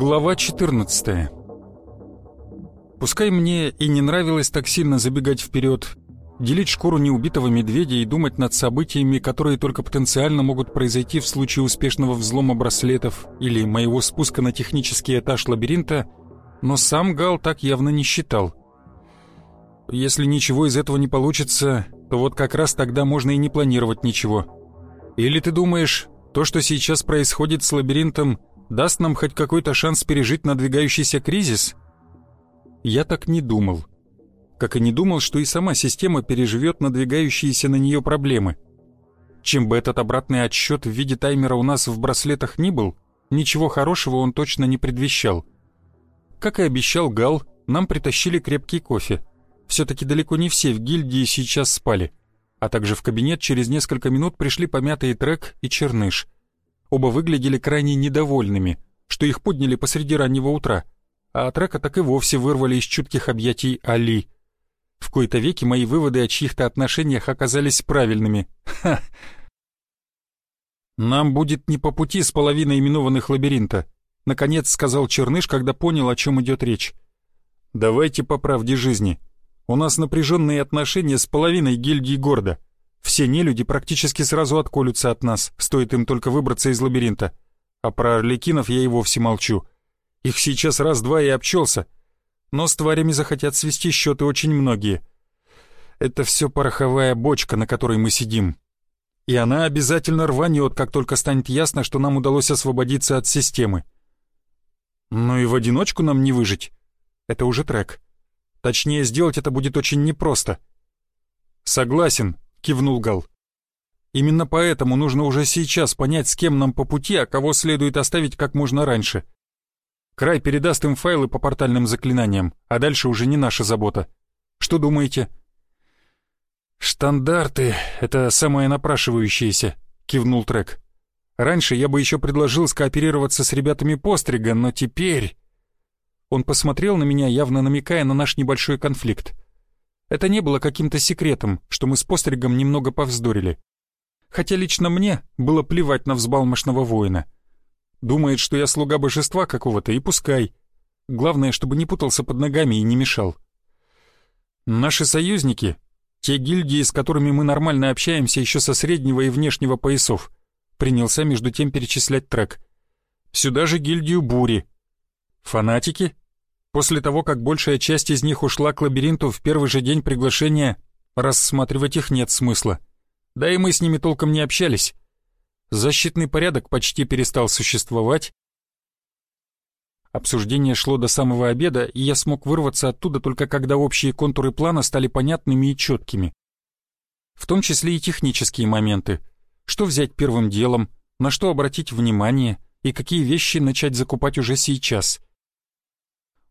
Глава 14 Пускай мне и не нравилось так сильно забегать вперед, делить шкуру неубитого медведя и думать над событиями, которые только потенциально могут произойти в случае успешного взлома браслетов или моего спуска на технический этаж лабиринта, но сам Гал так явно не считал. Если ничего из этого не получится, то вот как раз тогда можно и не планировать ничего. Или ты думаешь, то, что сейчас происходит с лабиринтом, даст нам хоть какой-то шанс пережить надвигающийся кризис? Я так не думал. Как и не думал, что и сама система переживет надвигающиеся на нее проблемы. Чем бы этот обратный отсчет в виде таймера у нас в браслетах ни был, ничего хорошего он точно не предвещал. Как и обещал Гал, нам притащили крепкий кофе. Все-таки далеко не все в гильдии сейчас спали. А также в кабинет через несколько минут пришли помятый трек и черныш — Оба выглядели крайне недовольными, что их подняли посреди раннего утра, а от рака так и вовсе вырвали из чутких объятий Али. В кои-то веки мои выводы о чьих-то отношениях оказались правильными. Ха! «Нам будет не по пути с половиной именованных лабиринта», — наконец сказал Черныш, когда понял, о чем идет речь. «Давайте по правде жизни. У нас напряженные отношения с половиной гильдии города. Все нелюди практически сразу отколются от нас, стоит им только выбраться из лабиринта. А про орликинов я и вовсе молчу. Их сейчас раз-два и обчелся. Но с тварями захотят свести счеты очень многие. Это все пороховая бочка, на которой мы сидим. И она обязательно рванет, как только станет ясно, что нам удалось освободиться от системы. Ну и в одиночку нам не выжить. Это уже трек. Точнее, сделать это будет очень непросто. Согласен, — кивнул Гал. «Именно поэтому нужно уже сейчас понять, с кем нам по пути, а кого следует оставить как можно раньше. Край передаст им файлы по портальным заклинаниям, а дальше уже не наша забота. Что думаете?» «Штандарты — это самое напрашивающееся», — кивнул Трек. «Раньше я бы еще предложил скооперироваться с ребятами Пострига, но теперь...» Он посмотрел на меня, явно намекая на наш небольшой конфликт. Это не было каким-то секретом, что мы с постригом немного повздорили. Хотя лично мне было плевать на взбалмошного воина. Думает, что я слуга божества какого-то, и пускай. Главное, чтобы не путался под ногами и не мешал. Наши союзники, те гильдии, с которыми мы нормально общаемся еще со среднего и внешнего поясов, принялся между тем перечислять трек. Сюда же гильдию Бури. Фанатики, После того, как большая часть из них ушла к лабиринту в первый же день приглашения, рассматривать их нет смысла. Да и мы с ними толком не общались. Защитный порядок почти перестал существовать. Обсуждение шло до самого обеда, и я смог вырваться оттуда только когда общие контуры плана стали понятными и четкими. В том числе и технические моменты. Что взять первым делом, на что обратить внимание и какие вещи начать закупать уже сейчас —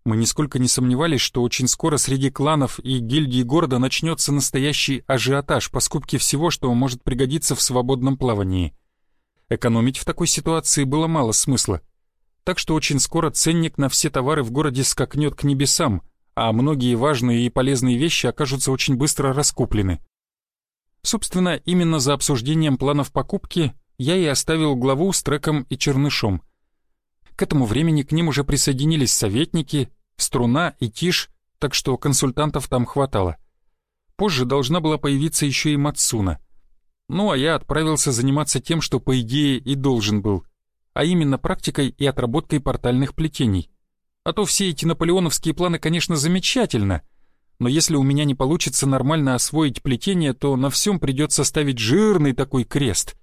мы нисколько не сомневались, что очень скоро среди кланов и гильдий города начнется настоящий ажиотаж по скупке всего, что может пригодиться в свободном плавании. Экономить в такой ситуации было мало смысла. Так что очень скоро ценник на все товары в городе скакнет к небесам, а многие важные и полезные вещи окажутся очень быстро раскуплены. Собственно, именно за обсуждением планов покупки я и оставил главу с треком и чернышом — к этому времени к ним уже присоединились советники, струна и тишь, так что консультантов там хватало. Позже должна была появиться еще и Мацуна. Ну а я отправился заниматься тем, что по идее и должен был, а именно практикой и отработкой портальных плетений. А то все эти наполеоновские планы, конечно, замечательно, но если у меня не получится нормально освоить плетение, то на всем придется ставить жирный такой крест.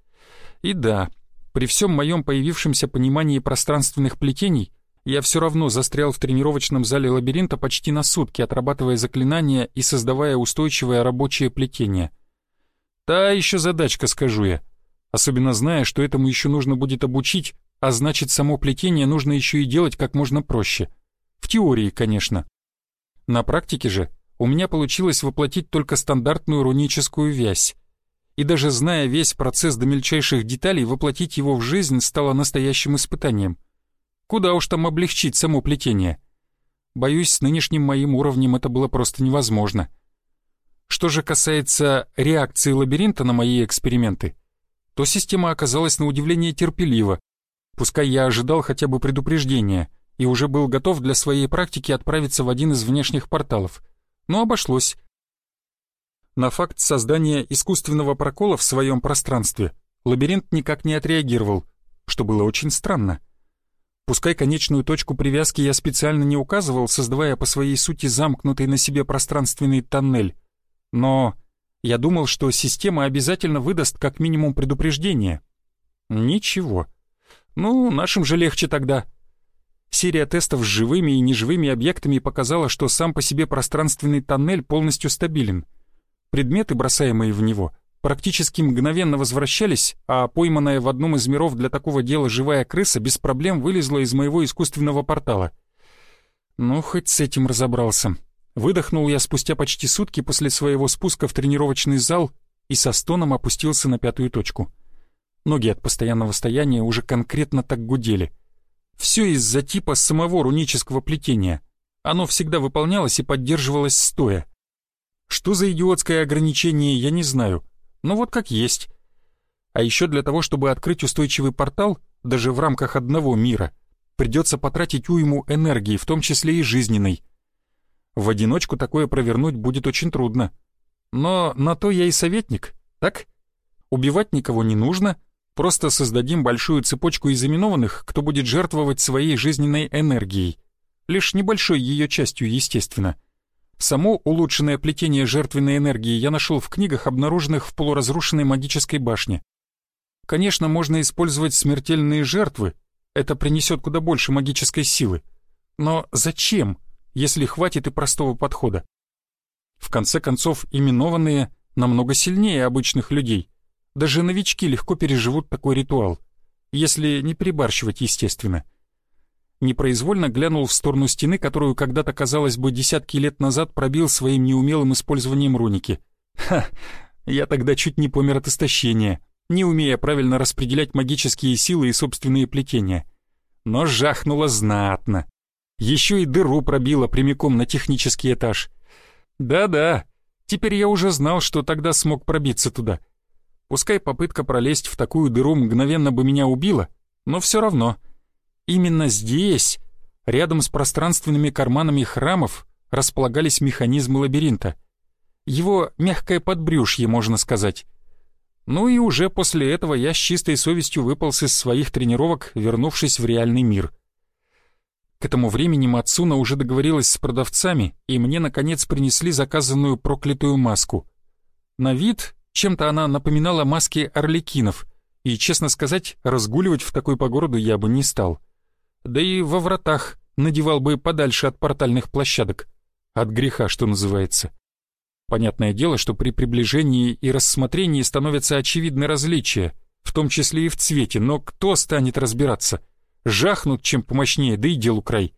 И да, при всем моем появившемся понимании пространственных плетений, я все равно застрял в тренировочном зале лабиринта почти на сутки, отрабатывая заклинания и создавая устойчивое рабочее плетение. Та еще задачка, скажу я. Особенно зная, что этому еще нужно будет обучить, а значит, само плетение нужно еще и делать как можно проще. В теории, конечно. На практике же у меня получилось воплотить только стандартную руническую вязь. И даже зная весь процесс до мельчайших деталей, воплотить его в жизнь стало настоящим испытанием. Куда уж там облегчить само плетение. Боюсь, с нынешним моим уровнем это было просто невозможно. Что же касается реакции лабиринта на мои эксперименты, то система оказалась на удивление терпелива. Пускай я ожидал хотя бы предупреждения и уже был готов для своей практики отправиться в один из внешних порталов. Но обошлось. На факт создания искусственного прокола в своем пространстве лабиринт никак не отреагировал, что было очень странно. Пускай конечную точку привязки я специально не указывал, создавая по своей сути замкнутый на себе пространственный тоннель, но я думал, что система обязательно выдаст как минимум предупреждение. Ничего. Ну, нашим же легче тогда. Серия тестов с живыми и неживыми объектами показала, что сам по себе пространственный тоннель полностью стабилен. Предметы, бросаемые в него, практически мгновенно возвращались, а пойманная в одном из миров для такого дела живая крыса без проблем вылезла из моего искусственного портала. Ну, хоть с этим разобрался. Выдохнул я спустя почти сутки после своего спуска в тренировочный зал и со стоном опустился на пятую точку. Ноги от постоянного стояния уже конкретно так гудели. Все из-за типа самого рунического плетения. Оно всегда выполнялось и поддерживалось стоя. Что за идиотское ограничение, я не знаю, но вот как есть. А еще для того, чтобы открыть устойчивый портал, даже в рамках одного мира, придется потратить уйму энергии, в том числе и жизненной — в одиночку такое провернуть будет очень трудно. Но на то я и советник, так? Убивать никого не нужно, просто создадим большую цепочку изоменованных, кто будет жертвовать своей жизненной энергией. Лишь небольшой ее частью, естественно. Само улучшенное плетение жертвенной энергии я нашел в книгах, обнаруженных в полуразрушенной магической башне. Конечно, можно использовать смертельные жертвы, это принесет куда больше магической силы. Но зачем? Если хватит и простого подхода. В конце концов, именованные намного сильнее обычных людей. Даже новички легко переживут такой ритуал, если не перебарщивать, естественно. Непроизвольно глянул в сторону стены, которую когда-то, казалось бы, десятки лет назад пробил своим неумелым использованием руники. Ха, я тогда чуть не помер от истощения, не умея правильно распределять магические силы и собственные плетения. Но жахнуло знатно. Еще и дыру пробила прямиком на технический этаж. Да-да, теперь я уже знал, что тогда смог пробиться туда. Пускай попытка пролезть в такую дыру мгновенно бы меня убила, но все равно. Именно здесь, рядом с пространственными карманами храмов, располагались механизмы лабиринта. Его мягкое подбрюшье, можно сказать. Ну и уже после этого я с чистой совестью выполз из своих тренировок, вернувшись в реальный мир — к этому времени Мацуна уже договорилась с продавцами, и мне, наконец, принесли заказанную проклятую маску. На вид чем-то она напоминала маски орликинов, и, честно сказать, разгуливать в такой по городу я бы не стал. Да и во вратах надевал бы подальше от портальных площадок. От греха, что называется. Понятное дело, что при приближении и рассмотрении становятся очевидны различия, в том числе и в цвете, но кто станет разбираться — Жахнут чем помощнее, да и делу край.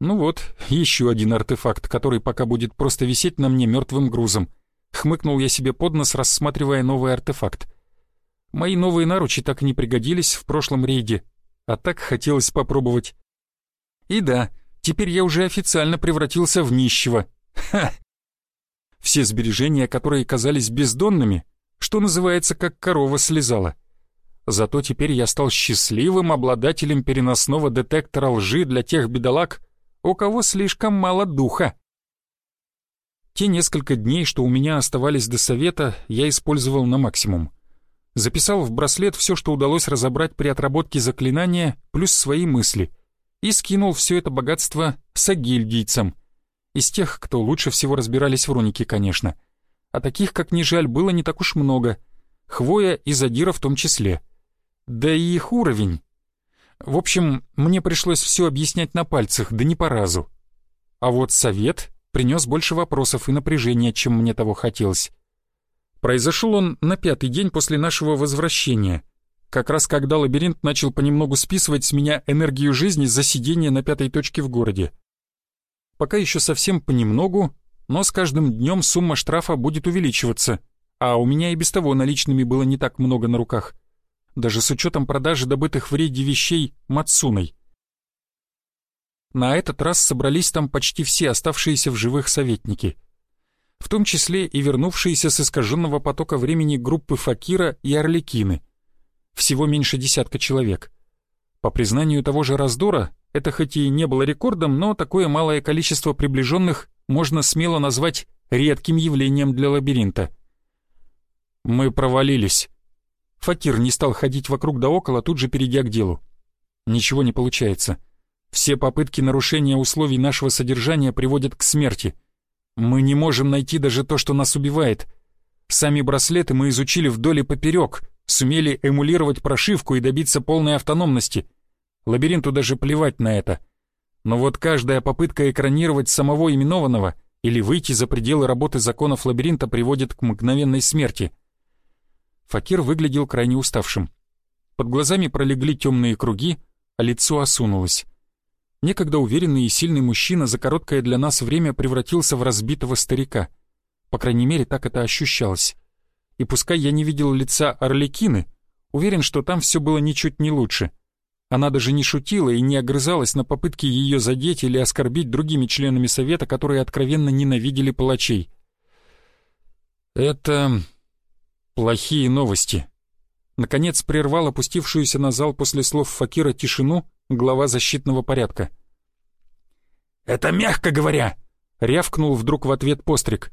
Ну вот, еще один артефакт, который пока будет просто висеть на мне мертвым грузом. Хмыкнул я себе под нос, рассматривая новый артефакт. Мои новые наручи так и не пригодились в прошлом рейде, а так хотелось попробовать. И да, теперь я уже официально превратился в нищего. Ха! Все сбережения, которые казались бездонными, что называется, как корова слезала. Зато теперь я стал счастливым обладателем переносного детектора лжи для тех бедолаг, у кого слишком мало духа. Те несколько дней, что у меня оставались до совета, я использовал на максимум. Записал в браслет все, что удалось разобрать при отработке заклинания, плюс свои мысли, и скинул все это богатство сагильдийцам. Из тех, кто лучше всего разбирались в рунике, конечно. А таких, как ни жаль, было не так уж много. Хвоя и Задира в том числе — да и их уровень. В общем, мне пришлось все объяснять на пальцах, да не по разу. А вот совет принес больше вопросов и напряжения, чем мне того хотелось. Произошел он на пятый день после нашего возвращения. как раз когда лабиринт начал понемногу списывать с меня энергию жизни за сидение на пятой точке в городе. Пока еще совсем понемногу, но с каждым днем сумма штрафа будет увеличиваться, а у меня и без того наличными было не так много на руках, даже с учетом продажи добытых в рейде вещей Мацуной. На этот раз собрались там почти все оставшиеся в живых советники, в том числе и вернувшиеся с искаженного потока времени группы Факира и Орликины. Всего меньше десятка человек. По признанию того же Раздора, это хоть и не было рекордом, но такое малое количество приближенных можно смело назвать редким явлением для лабиринта. Мы провалились. Факир не стал ходить вокруг да около, тут же перейдя к делу. Ничего не получается. Все попытки нарушения условий нашего содержания приводят к смерти. Мы не можем найти даже то, что нас убивает. Сами браслеты мы изучили вдоль и поперек, сумели эмулировать прошивку и добиться полной автономности. Лабиринту даже плевать на это — но вот каждая попытка экранировать самого именованного или выйти за пределы работы законов лабиринта приводит к мгновенной смерти. Факир выглядел крайне уставшим. Под глазами пролегли темные круги, а лицо осунулось. Некогда уверенный и сильный мужчина за короткое для нас время превратился в разбитого старика. По крайней мере, так это ощущалось. И пускай я не видел лица Орликины, уверен, что там все было ничуть не лучше — она даже не шутила и не огрызалась на попытки ее задеть или оскорбить другими членами совета, которые откровенно ненавидели палачей. «Это плохие новости». Наконец прервал опустившуюся на зал после слов Факира тишину глава защитного порядка. «Это мягко говоря!» — рявкнул вдруг в ответ постриг.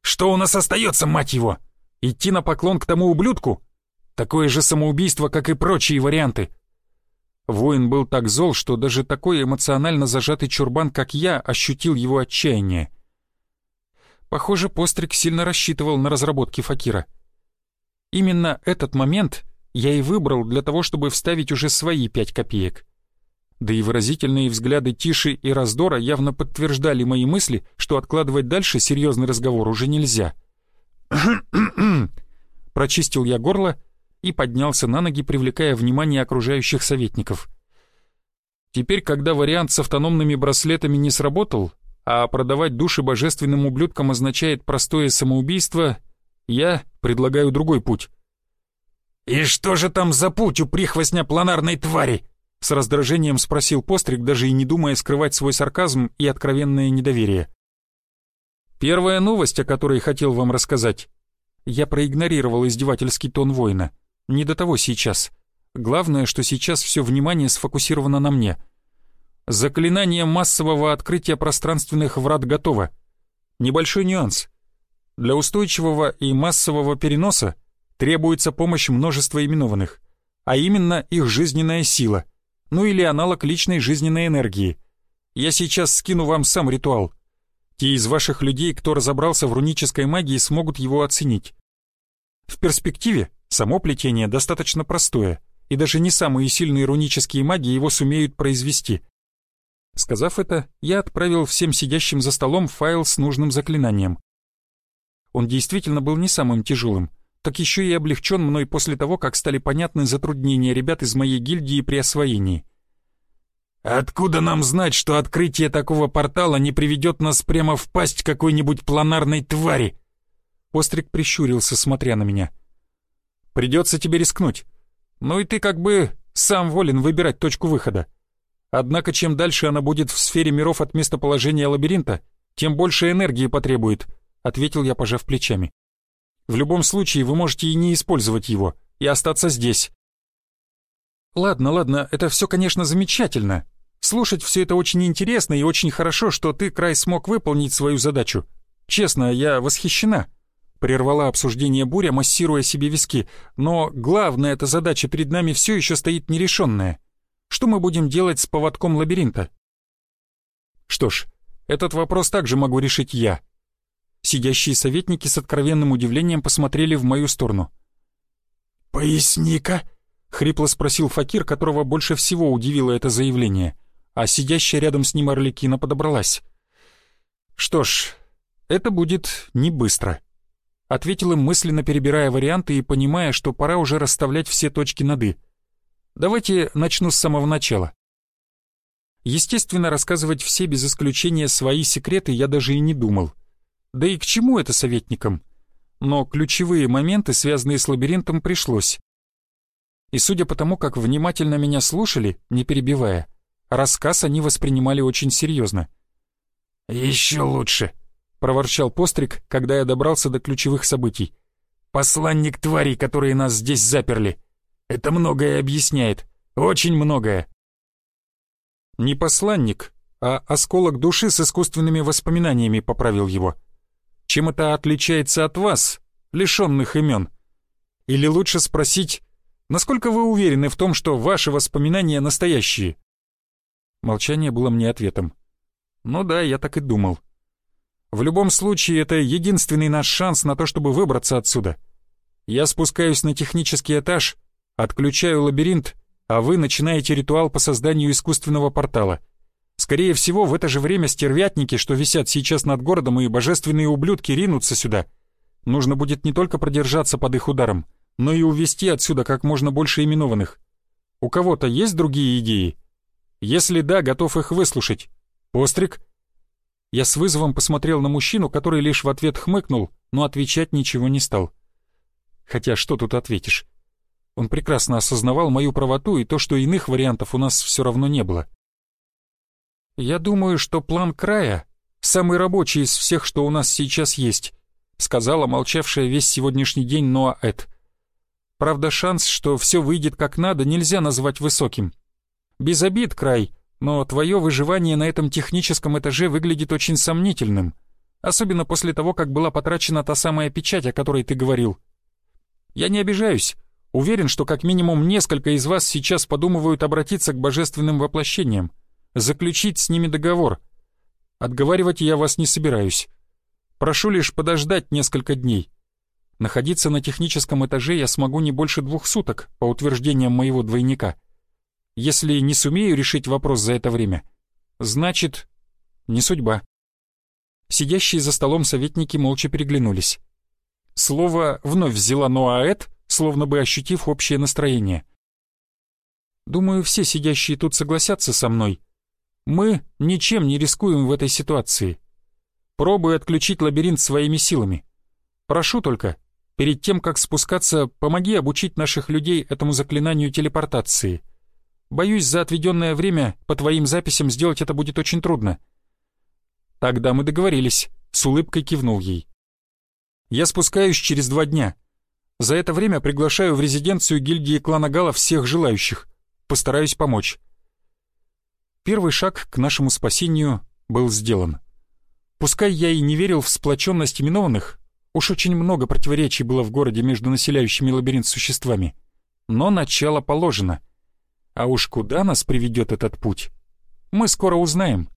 «Что у нас остается, мать его? Идти на поклон к тому ублюдку? Такое же самоубийство, как и прочие варианты. Воин был так зол, что даже такой эмоционально зажатый чурбан, как я, ощутил его отчаяние. Похоже, Пострик сильно рассчитывал на разработки Факира. Именно этот момент я и выбрал для того, чтобы вставить уже свои пять копеек. Да и выразительные взгляды Тиши и Раздора явно подтверждали мои мысли, что откладывать дальше серьезный разговор уже нельзя. Прочистил я горло и поднялся на ноги, привлекая внимание окружающих советников. Теперь, когда вариант с автономными браслетами не сработал, а продавать души божественным ублюдкам означает простое самоубийство, я предлагаю другой путь. «И что же там за путь у прихвостня планарной твари?» С раздражением спросил Постриг, даже и не думая скрывать свой сарказм и откровенное недоверие. Первая новость, о которой хотел вам рассказать. Я проигнорировал издевательский тон воина. Не до того сейчас. Главное, что сейчас все внимание сфокусировано на мне. Заклинание массового открытия пространственных врат готово. Небольшой нюанс. Для устойчивого и массового переноса требуется помощь множества именованных, а именно их жизненная сила, ну или аналог личной жизненной энергии. Я сейчас скину вам сам ритуал. Те из ваших людей, кто разобрался в рунической магии, смогут его оценить. В перспективе Само плетение достаточно простое, и даже не самые сильные рунические маги его сумеют произвести. Сказав это, я отправил всем сидящим за столом файл с нужным заклинанием. Он действительно был не самым тяжелым, так еще и облегчен мной после того, как стали понятны затруднения ребят из моей гильдии при освоении. «Откуда нам знать, что открытие такого портала не приведет нас прямо в пасть какой-нибудь планарной твари?» Острик прищурился, смотря на меня. — Придется тебе рискнуть. Ну и ты как бы сам волен выбирать точку выхода. Однако чем дальше она будет в сфере миров от местоположения лабиринта, тем больше энергии потребует, ответил я, пожав плечами. В любом случае вы можете и не использовать его, и остаться здесь. Ладно, ладно, это все, конечно, замечательно. Слушать все это очень интересно и очень хорошо, что ты, Край, смог выполнить свою задачу. Честно, я восхищена. Прервала обсуждение буря, массируя себе виски. Но главная эта задача перед нами все еще стоит нерешенная. Что мы будем делать с поводком лабиринта? Что ж, этот вопрос также могу решить я. Сидящие советники с откровенным удивлением посмотрели в мою сторону. «Поясни-ка», — хрипло спросил Факир, которого больше всего удивило это заявление, а сидящая рядом с ним Орликина подобралась. «Что ж, это будет не быстро». ответил им мысленно перебирая варианты и понимая, что пора уже расставлять все точки над «и». Давайте начну с самого начала. Естественно, рассказывать все без исключения свои секреты я даже и не думал. Да и к чему это советникам? Но ключевые моменты, связанные с лабиринтом, пришлось. И судя по тому, как внимательно меня слушали, не перебивая, рассказ они воспринимали очень серьезно. «Еще лучше», — проворчал Постриг, когда я добрался до ключевых событий. «Посланник тварей, которые нас здесь заперли. Это многое объясняет. Очень многое». «Не посланник, а осколок души с искусственными воспоминаниями», — поправил его. «Чем это отличается от вас, лишенных имен? Или лучше спросить, насколько вы уверены в том, что ваши воспоминания настоящие?» Молчание было мне ответом. Ну да, я так и думал. В любом случае, это единственный наш шанс на то, чтобы выбраться отсюда. Я спускаюсь на технический этаж, отключаю лабиринт, а вы начинаете ритуал по созданию искусственного портала. Скорее всего, в это же время стервятники, что висят сейчас над городом, и божественные ублюдки ринутся сюда. Нужно будет не только продержаться под их ударом, но и увести отсюда как можно больше именованных. У кого-то есть другие идеи? Если да, готов их выслушать. «Острик?» Я с вызовом посмотрел на мужчину, который лишь в ответ хмыкнул, но отвечать ничего не стал. Хотя что тут ответишь? Он прекрасно осознавал мою правоту и то, что иных вариантов у нас все равно не было. «Я думаю, что план края самый рабочий из всех, что у нас сейчас есть», сказала молчавшая весь сегодняшний день Ноа Эд. «Правда, шанс, что все выйдет как надо, нельзя назвать высоким. Без обид, край, но твое выживание на этом техническом этаже выглядит очень сомнительным, особенно после того, как была потрачена та самая печать, о которой ты говорил. Я не обижаюсь. Уверен, что как минимум несколько из вас сейчас подумывают обратиться к божественным воплощениям, заключить с ними договор. Отговаривать я вас не собираюсь. Прошу лишь подождать несколько дней. Находиться на техническом этаже я смогу не больше двух суток, по утверждениям моего двойника. Если не сумею решить вопрос за это время, значит, не судьба. Сидящие за столом советники молча переглянулись. Слово вновь взяла Ноаэт, словно бы ощутив общее настроение. Думаю, все сидящие тут согласятся со мной. Мы ничем не рискуем в этой ситуации. Пробую отключить лабиринт своими силами. Прошу только, перед тем, как спускаться, помоги обучить наших людей этому заклинанию телепортации — Боюсь, за отведенное время по твоим записям сделать это будет очень трудно». «Тогда мы договорились», — с улыбкой кивнул ей. «Я спускаюсь через два дня. За это время приглашаю в резиденцию гильдии клана Гала всех желающих. Постараюсь помочь». Первый шаг к нашему спасению был сделан. Пускай я и не верил в сплоченность именованных, уж очень много противоречий было в городе между населяющими лабиринт существами, но начало положено — а уж куда нас приведет этот путь, мы скоро узнаем.